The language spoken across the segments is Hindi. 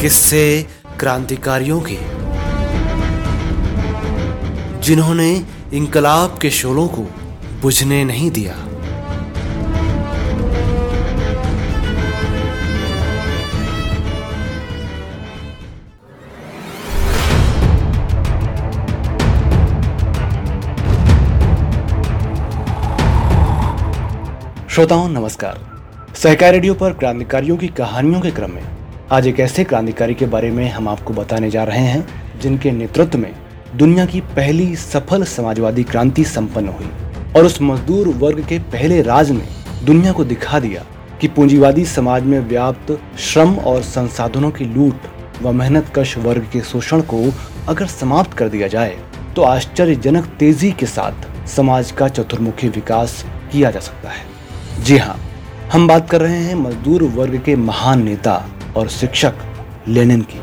किस्से क्रांतिकारियों के। जिन्होंने इंकलाब के शोलों को बुझने नहीं दिया। श्रोताओं, नमस्कार। सहकार रेडियो पर क्रांतिकारियों की कहानियों के क्रम में आज एक ऐसे क्रांतिकारी के बारे में हम आपको बताने जा रहे हैं, जिनके नेतृत्व में दुनिया की पहली सफल समाजवादी क्रांति संपन्न हुई और उस मजदूर वर्ग के पहले राज ने दुनिया को दिखा दिया कि पूंजीवादी समाज में व्याप्त श्रम और संसाधनों की लूट व मेहनत कश वर्ग के शोषण को अगर समाप्त कर दिया जाए तो आश्चर्यजनक तेज़ी के साथ समाज का चतुर्मुखी विकास किया जा सकता है। जी हाँ हम बात कर रहे हैं मजदूर वर्ग के महान नेता और शिक्षक लेनिन की।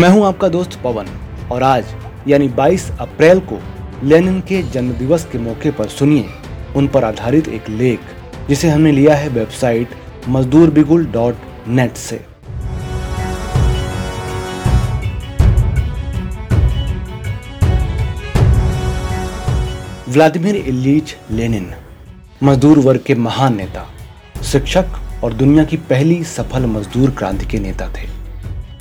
मैं हूँ आपका दोस्त पवन, और आज, यानी 22 अप्रैल को, लेनिन के जन्मदिवस के मौके पर सुनिए उन पर आधारित एक लेख, जिसे हमने लिया है website Mazdoor Bigul dot net से। Vladimir Ilyich Lenin. मजदूर वर्ग के महान नेता, शिक्षक और दुनिया की पहली सफल मजदूर क्रांति के नेता थे।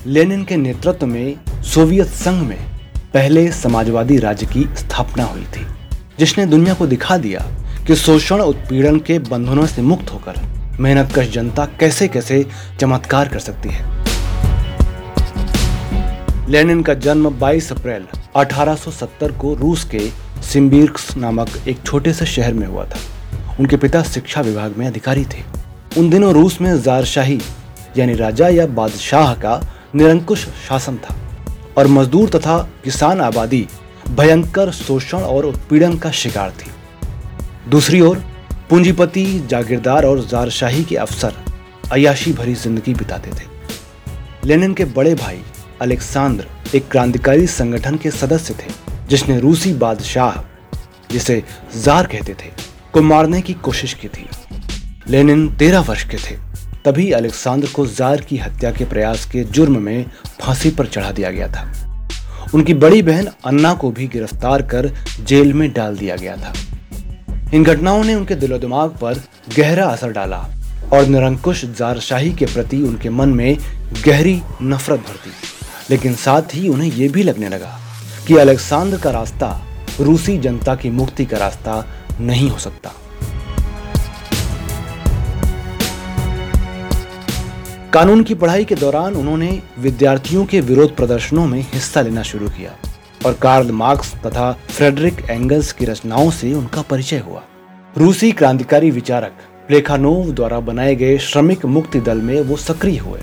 लेनिन के नेतृत्व में सोवियत संघ में पहले समाजवादी राज्य की स्थापना हुई थी, जिसने दुनिया को दिखा दिया कि शोषण उत्पीड़न के बंधनों से मुक्त होकर मेहनतकश जनता कैसे कैसे चमत्कार कर सकती है। लेनिन का जन्म 22 अप्रैल 1870 को रूस के सिम्बिर्क्स नामक एक छोटे से शहर में हुआ था। उनके पिता शिक्षा विभाग में अधिकारी थे। उन दिनों रूस में जारशाही, यानी राजा या बादशाह का निरंकुश शासन था और मजदूर तथा किसान आबादी भयंकर शोषण और उत्पीड़न का शिकार थी। दूसरी ओर, पूंजीपति, जागीरदार और जारशाही के अफसर अयाशी भरी ज़िंदगी बिताते थे। लेनिन के बड़े भाई अलेक्सांद्र एक क्रांतिकारी संगठन के सदस्य थे, जिसने रूसी बादशाह, जिसे जार कहते थे। को मारने की कोशिश की थी। लेनिन तेरह वर्ष के थे। तभी अलेक्सांद्र को जार की हत्या के प्रयास के जुर्म में फांसी पर चढ़ा दिया गया था। उनकी बड़ी बहन अन्ना को भी गिरफ़्तार कर जेल में डाल दिया गया था। इन घटनाओं ने उनके दिलो दिमाग पर गहरा असर डाला और निरंकुश जारशाही के प्रति उनके मन में गहरी नफरत भर दी। लेकिन साथ ही उन्हें यह भी लगने लगा कि अलेक्सांद्र का रास्ता रूसी जनता की मुक्ति का रास्ता नहीं हो सकता। कानून की पढ़ाई के दौरान उन्होंने विद्यार्थियों के विरोध प्रदर्शनों में हिस्सा लेना शुरू किया और कार्ल मार्क्स तथा फ्रेडरिक एंगल्स की रचनाओं से उनका परिचय हुआ। रूसी क्रांतिकारी विचारक प्लेखानोव द्वारा बनाए गए श्रमिक मुक्ति दल में वो सक्रिय हुए।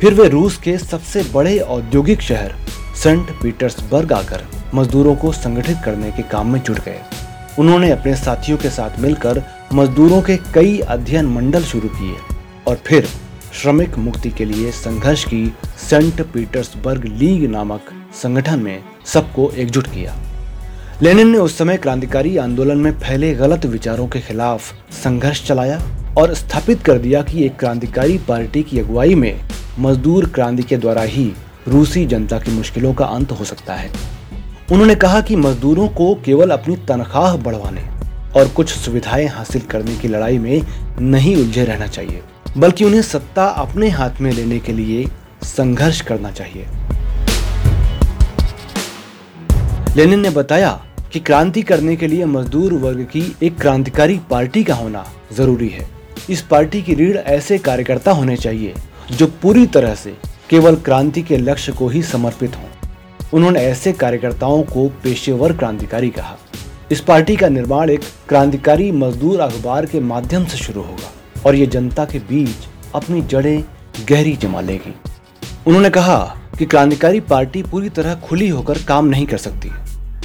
फिर वे रूस के सबसे बड़े औद्योगिक शहर सेंट पीटर्सबर्ग आकर मजदूरों को संगठित करने के काम में जुट गए। उन्होंने अपने साथियों के साथ मिलकर मजदूरों के कई अध्ययन मंडल शुरू किए और फिर श्रमिक मुक्ति के लिए संघर्ष की सेंट पीटर्सबर्ग लीग नामक संगठन में सबको एकजुट किया। लेनिन ने उस समय क्रांतिकारी आंदोलन में फैले गलत विचारों के खिलाफ संघर्ष चलाया और स्थापित कर दिया कि एक क्रांतिकारी पार्टी की अगुवाई में मजदूर क्रांति के द्वारा ही रूसी जनता की मुश्किलों का अंत हो सकता है। उन्होंने कहा कि मजदूरों को केवल अपनी तनख्वाह बढ़वाने और कुछ सुविधाएँ हासिल करने की लड़ाई में नहीं उलझे रहना चाहिए, बल्कि उन्हें सत्ता अपने हाथ में लेने के लिए संघर्ष करना चाहिए। लेनिन ने बताया कि क्रांति करने के लिए मजदूर वर्ग की एक क्रांतिकारी पार्टी का होना ज़रूरी है। इस पार्टी की रीढ़ ऐसे कार्यकर्ता होने चाहिए जो पूरी तरह से केवल क्रांति के लक्ष्य को ही समर्पित हों। उन्होंने ऐसे कार्यकर्ताओं को पेशेवर क्रांतिकारी कहा। इस पार्टी का निर्माण एक क्रांतिकारी मजदूर अखबार के माध्यम से शुरू होगा और ये जनता के बीच अपनी जड़ें गहरी जमा लेगी। उन्होंने कहा कि क्रांतिकारी पार्टी पूरी तरह खुली होकर काम नहीं कर सकती।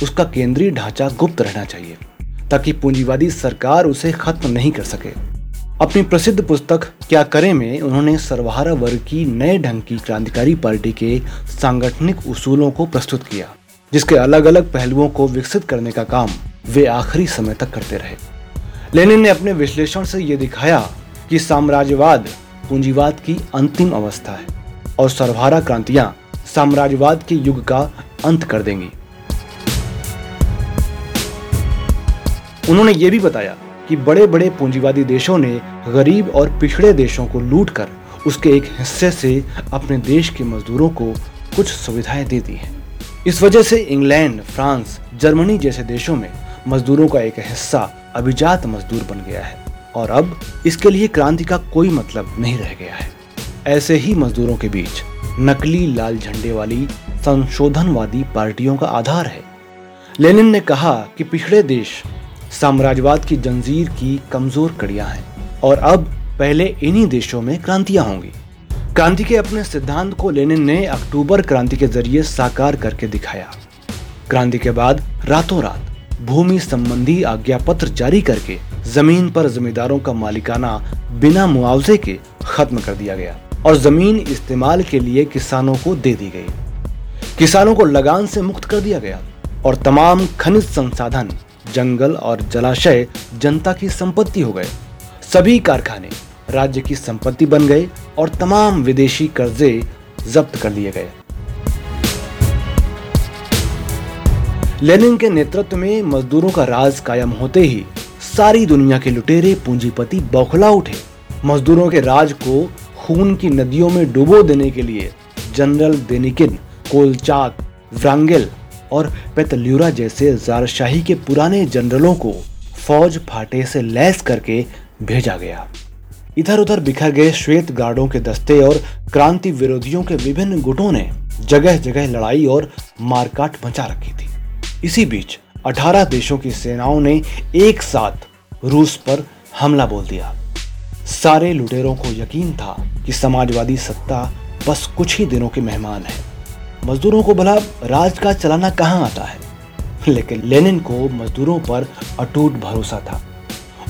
उसका केंद्रीय ढांचा गुप्त रहना चाहिए, ताकि पूंजीवादी सरकार उसे खत्म नहीं कर सके। अपनी प्रसिद्ध पुस्तक क्या करें में उन्होंने सर्वहारा वर्ग की नए ढंग की क्रांतिकारी पार्टी के सांगठनिक उसूलों को प्रस्तुत किया, जिसके अलग अलग पहलुओं को विकसित करने का काम वे आखिरी समय तक करते रहे। लेनिन ने अपने विश्लेषण से यह दिखाया कि साम्राज्यवाद पूंजीवाद की अंतिम अवस्था है और सर्वहारा क्रांतियाँ साम्राज्यवाद के युग का अंत कर देंगी। उन्होंने ये भी बताया कि बड़े बड़े पूंजीवादी देशों ने गरीब और पिछड़े देशों को लूटकर उसके एक हिस्से से अपने देश के मजदूरों को कुछ सुविधाएँ दे दी हैं। इस वजह से इंग्लैंड, फ्रांस, जर्मनी जैसे देशों में मजदूरों का एक हिस्सा अभिजात मजदूर बन गया है और अब इसके लिए क्रांति का कोई मतलब नहीं रह गया है। ऐसे ही मजदूरों के बीच नकली लाल झंडे वाली संशोधनवादी पार्टियों का आधार है। लेनिन ने कहा कि पिछड़े देश साम्राज्यवाद की जंजीर की कमज़ोर कड़ियाँ हैं और अब पहले इन्हीं देशों में क्रांतियाँ होंगी। क्रांति के अपने सिद्धांत को लेनिन ने अक्टूबर क्रांति के ज़रिए साकार करके दिखाया। क्रांति के बाद रातों रात भूमि संबंधी आज्ञा पत्र जारी करके ज़मीन पर जमींदारों का मालिकाना बिना मुआवजे के खत्म कर दिया गया और ज़मीन इस्तेमाल के लिए किसानों को दे दी गई। किसानों को लगान से मुक्त कर दिया गया और तमाम खनिज संसाधन जंगल और जलाशय जनता की संपत्ति हो गए। सभी कारखाने राज्य की संपत्ति बन गए और तमाम विदेशी कर्जे जब्त कर लिए गए। लेनिन के नेतृत्व में मजदूरों का राज कायम होते ही सारी दुनिया के लुटेरे पूंजीपति बौखला उठे। मजदूरों के राज को खून की नदियों में डुबो देने के लिए जनरल देनिकिन, कोलचाक, व्रांगेल और पेतल्यूरा जैसे जारशाही के पुराने जनरलों को फौज फाटे से लैस करके भेजा गया। इधर उधर बिखर गए श्वेत गार्डों के दस्ते और क्रांति विरोधियों के विभिन्न गुटों ने जगह जगह लड़ाई और मारकाट मचा रखी थी। इसी बीच 18 देशों की सेनाओं ने एक साथ रूस पर हमला बोल दिया। सारे लुटेरों को यकीन था कि समाजवादी सत्ता बस कुछ ही दिनों के मेहमान है। मजदूरों को भला राज का चलाना कहाँ आता है? लेकिन लेनिन को मजदूरों पर अटूट भरोसा था।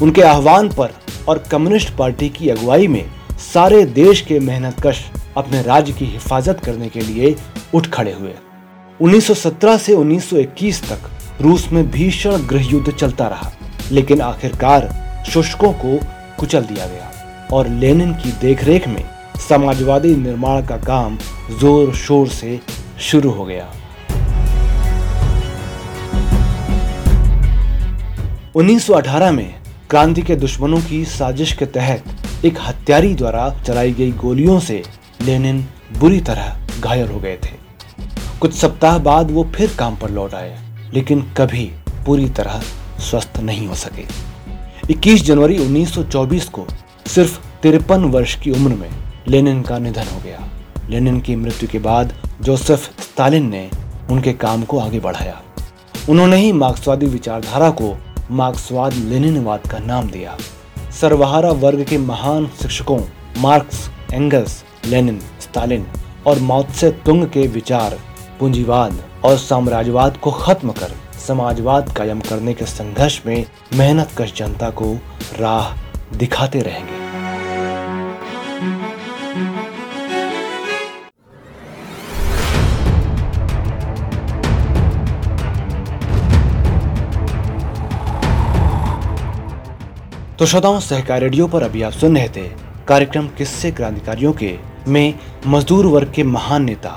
उनके आह्वान पर और कम्युनिस्ट पार्टी की अगुवाई में सारे देश के मेहनतकश अपने राज्य की हिफाजत करने के लिए उठ खड़े हुए। 1917 से 1921 तक रूस में भीषण गृह युद्ध चलता रहा, लेकिन आखिरकार शुष्कों को कुचल दिया गया और लेनिन की देखरेख में समाजवादी निर्माण का काम ज़ोर शोर से शुरू हो गया। 1918 में क्रांति के दुश्मनों की साजिश के तहत एक हत्यारी द्वारा चलाई गई गोलियों से लेनिन बुरी तरह घायल हो गए थे। कुछ सप्ताह बाद वो फिर काम पर लौट आए, लेकिन कभी पूरी तरह स्वस्थ नहीं हो सके। 21 जनवरी 1924 को सिर्फ़ तिरपन वर्ष की उम्र में लेनिन का निधन हो गया। लेनिन की मृत्यु के बाद जोसेफ स्टालिन ने उनके काम को आगे बढ़ाया। उन्होंने ही मार्क्सवादी विचारधारा को मार्क्सवाद लेनिनवाद का नाम दिया। सर्वहारा वर्ग के महान शिक्षकों मार्क्स, एंगल्स, लेनिन, स्टालिन और माउत्से तुंग के विचार, पूंजीवाद और साम्राज्यवाद को खत्म कर समाजवाद कायम करने के संघर्ष में मेहनत कश जनता को राह दिखाते रहेंगे। तो श्रोताओं, सहकार रेडियो पर अभी आप सुन रहे थे कार्यक्रम किस्से क्रांतिकारियों के में मजदूर वर्ग के महान नेता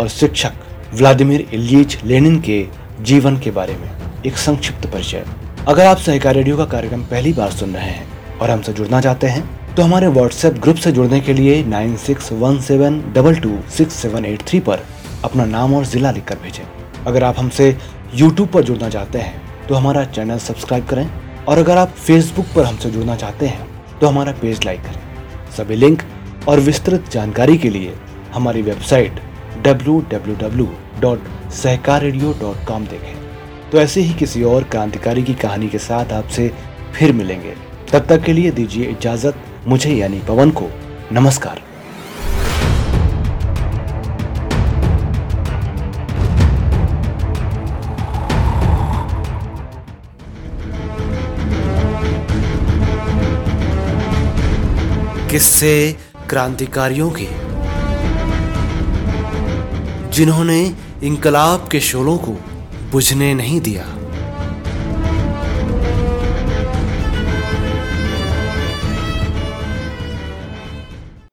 और शिक्षक व्लादिमीर इलियच लेनिन के जीवन के बारे में एक संक्षिप्त परिचय। अगर आप सहकार रेडियो का कार्यक्रम पहली बार सुन रहे हैं और हमसे जुड़ना चाहते हैं तो हमारे व्हाट्सएप ग्रुप से जुड़ने के लिए nine six one seven double two six seven eight three पर अपना नाम और जिला लिखकर भेजें। अगर आप हमसे यूट्यूब पर जुड़ना चाहते हैं तो हमारा चैनल सब्सक्राइब करें और अगर आप फेसबुक पर हमसे जुड़ना चाहते हैं तो हमारा पेज लाइक करें। सभी लिंक और विस्तृत जानकारी के लिए हमारी वेबसाइट www.सहकाररेडियो.com देखें। तो ऐसे ही किसी और क्रांतिकारी की कहानी के साथ आपसे फिर मिलेंगे। तब तक के लिए दीजिए इजाज़त। मुझे यानी पवन को नमस्कार। किस्से क्रांतिकारियों के। जिन्होंने इंकलाब के शोलों को बुझने नहीं दिया।